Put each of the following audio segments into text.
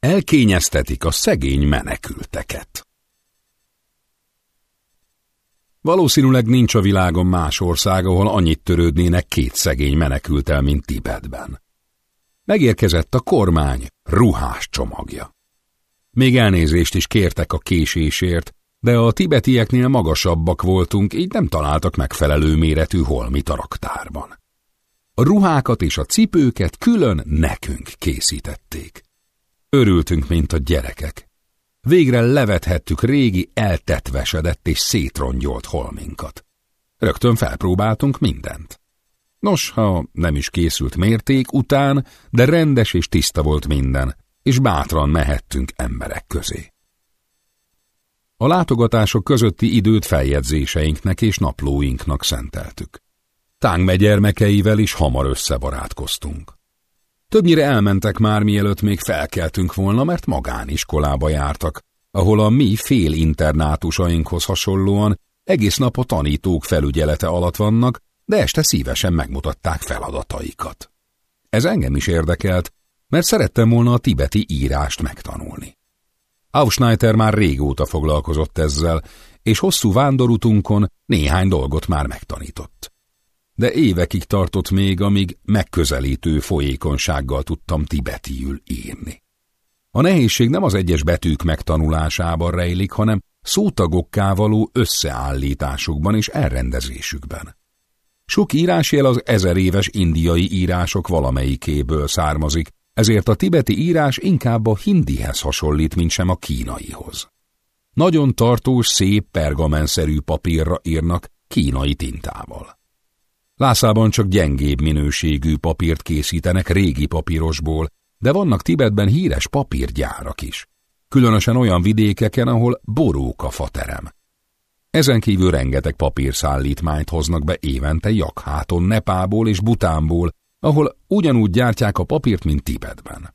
Elkényeztetik a szegény menekülteket. Valószínűleg nincs a világon más ország, ahol annyit törődnének két szegény menekültel, mint Tibetben. Megérkezett a kormány ruhás csomagja. Még elnézést is kértek a késésért, de a tibetieknél magasabbak voltunk, így nem találtak megfelelő méretű holmit a raktárban. A ruhákat és a cipőket külön nekünk készítették. Örültünk, mint a gyerekek. Végre levethettük régi, eltetvesedett és szétrongyolt holminkat. Rögtön felpróbáltunk mindent. Nos, ha nem is készült mérték után, de rendes és tiszta volt minden, és bátran mehettünk emberek közé. A látogatások közötti időt feljegyzéseinknek és naplóinknak szenteltük. Tánk megyermekeivel is hamar összebarátkoztunk. Többnyire elmentek már, mielőtt még felkeltünk volna, mert magániskolába jártak, ahol a mi fél internátusainkhoz hasonlóan egész nap a tanítók felügyelete alatt vannak, de este szívesen megmutatták feladataikat. Ez engem is érdekelt, mert szerettem volna a tibeti írást megtanulni. Aufschneider már régóta foglalkozott ezzel, és hosszú vándorutunkon néhány dolgot már megtanított. De évekig tartott még, amíg megközelítő folyékonysággal tudtam tibetiül írni. A nehézség nem az egyes betűk megtanulásában rejlik, hanem szótagokká való összeállításukban és elrendezésükben. Sok írásjel az ezer éves indiai írások valamelyikéből származik, ezért a tibeti írás inkább a hindihez hasonlít, mint sem a kínaihoz. Nagyon tartós, szép, pergamenszerű papírra írnak kínai tintával. Lászában csak gyengébb minőségű papírt készítenek régi papírosból, de vannak Tibetben híres papírgyárak is. Különösen olyan vidékeken, ahol borók a faterem. Ezen kívül rengeteg papírszállítmányt hoznak be évente Jakháton, Nepából és Butánból, ahol ugyanúgy gyártják a papírt, mint Tibetben.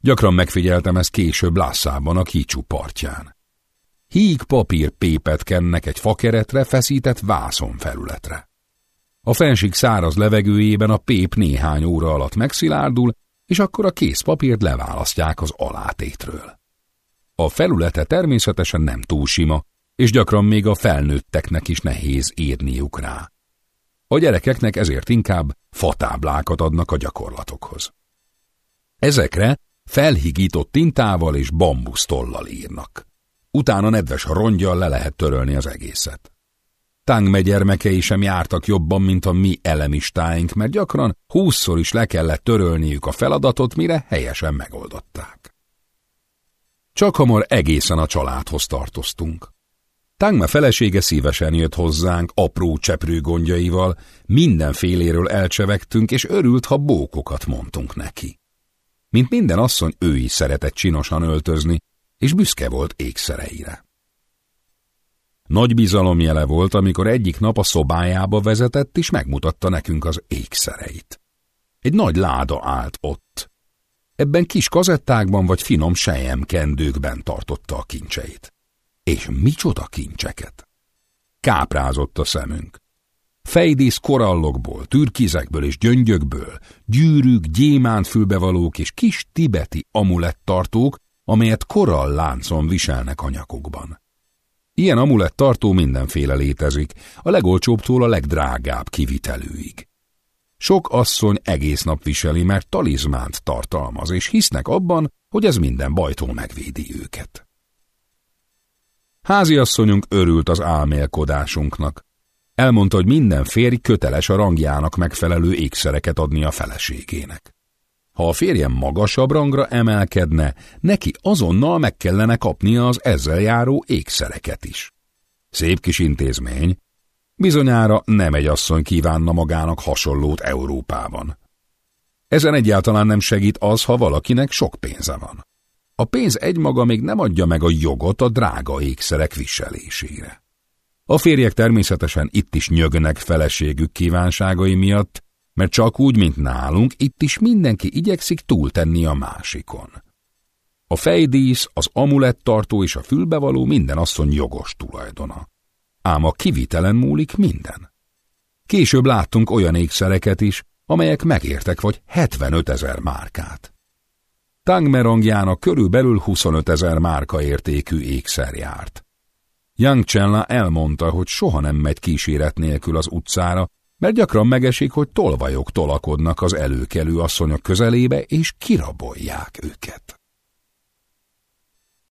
Gyakran megfigyeltem ezt később Lászában a Kicsú partján. Híg papír pépet kennek egy fakeretre feszített vászon felületre. A fenség száraz levegőjében a pép néhány óra alatt megszilárdul, és akkor a kész papírt leválasztják az alátétről. A felülete természetesen nem túl sima, és gyakran még a felnőtteknek is nehéz írniuk rá. A gyerekeknek ezért inkább fatáblákat adnak a gyakorlatokhoz. Ezekre felhigított tintával és bambusztollal írnak. Utána nedves rongyal le lehet törölni az egészet. Tang megyermekei sem jártak jobban, mint a mi elemistáink, mert gyakran húszszor is le kellett törölniük a feladatot, mire helyesen megoldották. Csak hamar egészen a családhoz tartoztunk. Tangma felesége szívesen jött hozzánk apró cseprő gondjaival, mindenféléről elcsevegtünk, és örült, ha bókokat mondtunk neki. Mint minden asszony, ő is szeretett csinosan öltözni, és büszke volt ékszereire. Nagy bizalomjele volt, amikor egyik nap a szobájába vezetett, és megmutatta nekünk az ékszereit. Egy nagy láda állt ott. Ebben kis kazettákban vagy finom sejemkendőkben tartotta a kincseit. És micsoda kincseket! Káprázott a szemünk. Fejdész korallokból, türkizekből és gyöngyökből, gyűrűk, gyémántfülbevalók és kis tibeti amulettartók, amelyet korall láncon viselnek anyakukban. Ilyen amulett tartó mindenféle létezik, a legolcsóbbtól a legdrágább kivitelőig. Sok asszony egész nap viseli, mert talizmánt tartalmaz, és hisznek abban, hogy ez minden bajtól megvédi őket. Háziasszonyunk örült az álmélkodásunknak. Elmondta, hogy minden férj köteles a rangjának megfelelő ékszereket adni a feleségének. Ha a férjem magasabb rangra emelkedne, neki azonnal meg kellene kapnia az ezzel járó ékszereket is. Szép kis intézmény. Bizonyára nem egy asszony kívánna magának hasonlót Európában. Ezen egyáltalán nem segít az, ha valakinek sok pénze van. A pénz egymaga még nem adja meg a jogot a drága ékszerek viselésére. A férjek természetesen itt is nyögnek feleségük kívánságai miatt, mert csak úgy, mint nálunk, itt is mindenki igyekszik túltenni a másikon. A fejdísz, az amulettartó és a fülbevaló minden asszony jogos tulajdona. Ám a kivitelen múlik minden. Később láttunk olyan ékszereket is, amelyek megértek vagy 75 ezer márkát. Tangmerongjának körülbelül 25 ezer márka értékű ékszer járt. Yang Chenla elmondta, hogy soha nem megy kíséret nélkül az utcára, mert gyakran megesik, hogy tolvajok tolakodnak az előkelő asszonyok közelébe, és kirabolják őket.